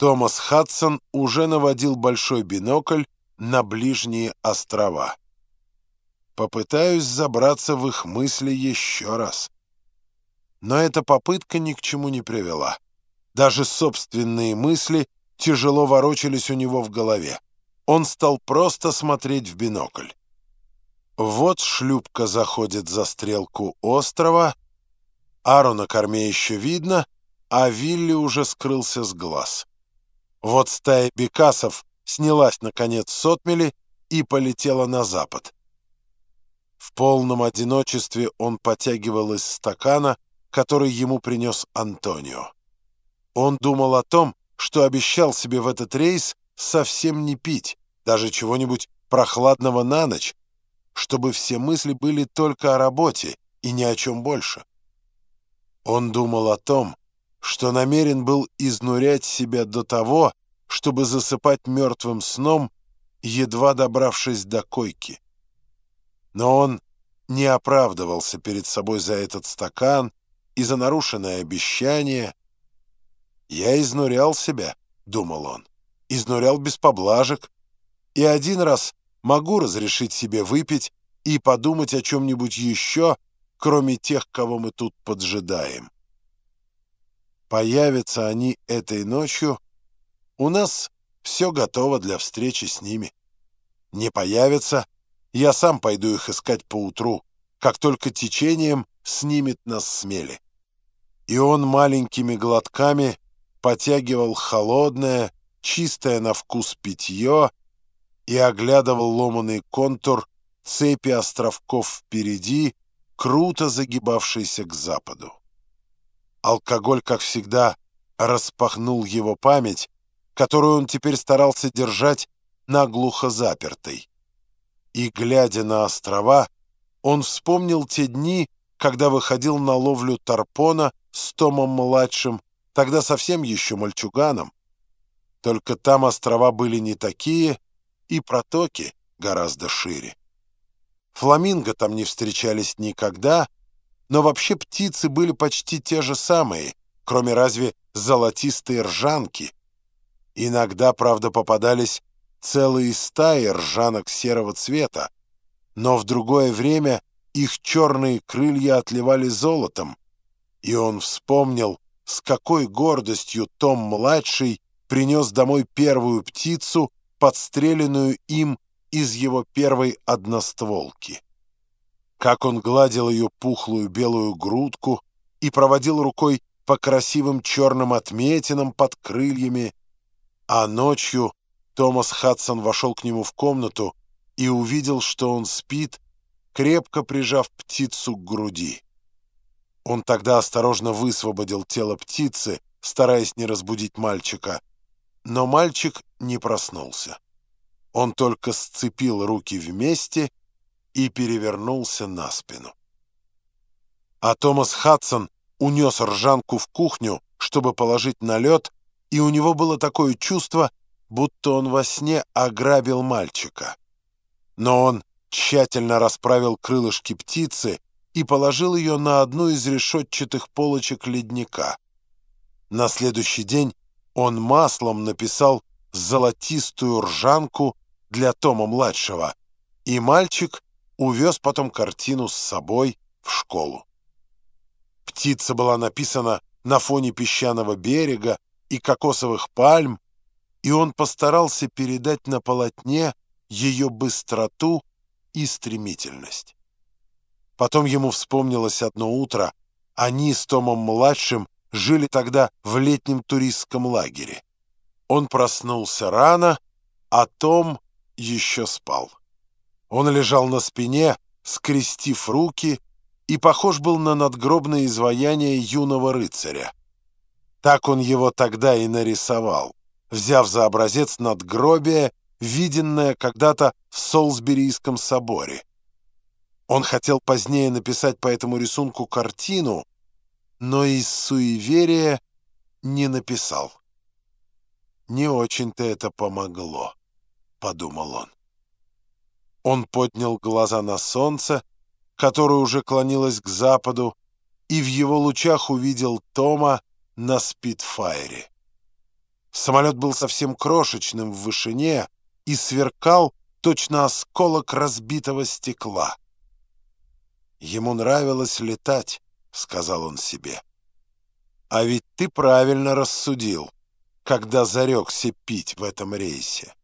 Томас Хадсон уже наводил большой бинокль на ближние острова. Попытаюсь забраться в их мысли еще раз. Но эта попытка ни к чему не привела. Даже собственные мысли тяжело ворочались у него в голове. Он стал просто смотреть в бинокль. Вот шлюпка заходит за стрелку острова, Ару на корме еще видно, а Вилли уже скрылся с глаз. Вот стая бекасов снялась, наконец, с отмели и полетела на запад. В полном одиночестве он потягивал из стакана, который ему принес Антонио. Он думал о том, что обещал себе в этот рейс совсем не пить, даже чего-нибудь прохладного на ночь, чтобы все мысли были только о работе и ни о чем больше. Он думал о том, что намерен был изнурять себя до того, чтобы засыпать мертвым сном, едва добравшись до койки. Но он не оправдывался перед собой за этот стакан и за нарушенное обещание. «Я изнурял себя», — думал он, — «изнурял без поблажек, и один раз могу разрешить себе выпить и подумать о чем-нибудь еще, кроме тех, кого мы тут поджидаем. Появятся они этой ночью, у нас все готово для встречи с ними. Не появятся, я сам пойду их искать поутру, как только течением снимет нас с мели. И он маленькими глотками потягивал холодное, чистое на вкус питье и оглядывал ломаный контур цепи островков впереди, круто загибавшийся к западу. Алкоголь, как всегда, распахнул его память, которую он теперь старался держать наглухо запертой. И, глядя на острова, он вспомнил те дни, когда выходил на ловлю тарпона с Томом-младшим, тогда совсем еще мальчуганом. Только там острова были не такие, и протоки гораздо шире. Фламинго там не встречались никогда, но вообще птицы были почти те же самые, кроме разве золотистой ржанки. Иногда, правда, попадались целые стаи ржанок серого цвета, но в другое время их черные крылья отливали золотом, и он вспомнил, с какой гордостью Том-младший принес домой первую птицу, подстреленную им из его первой одностволки. Как он гладил ее пухлую белую грудку и проводил рукой по красивым черным отметинам под крыльями, а ночью Томас Хадсон вошел к нему в комнату и увидел, что он спит, крепко прижав птицу к груди. Он тогда осторожно высвободил тело птицы, стараясь не разбудить мальчика, но мальчик не проснулся. Он только сцепил руки вместе и перевернулся на спину. А Томас Хадсон унес ржанку в кухню, чтобы положить на лед, и у него было такое чувство, будто он во сне ограбил мальчика. Но он тщательно расправил крылышки птицы и положил ее на одну из решетчатых полочек ледника. На следующий день он маслом написал золотистую ржанку для Тома-младшего, и мальчик увез потом картину с собой в школу. Птица была написана на фоне песчаного берега и кокосовых пальм, и он постарался передать на полотне ее быстроту и стремительность. Потом ему вспомнилось одно утро, они с Томом-младшим жили тогда в летнем туристском лагере. Он проснулся рано, а Том еще спал. Он лежал на спине, скрестив руки, и похож был на надгробное изваяние юного рыцаря. Так он его тогда и нарисовал, взяв за образец надгробие, виденное когда-то в Солсберийском соборе. Он хотел позднее написать по этому рисунку картину, но из суеверия не написал. Не очень-то это помогло. — подумал он. Он поднял глаза на солнце, которое уже клонилось к западу, и в его лучах увидел Тома на спидфайре. Самолет был совсем крошечным в вышине и сверкал точно осколок разбитого стекла. «Ему нравилось летать», — сказал он себе. «А ведь ты правильно рассудил, когда зарекся пить в этом рейсе».